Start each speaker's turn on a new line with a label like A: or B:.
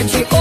A: that you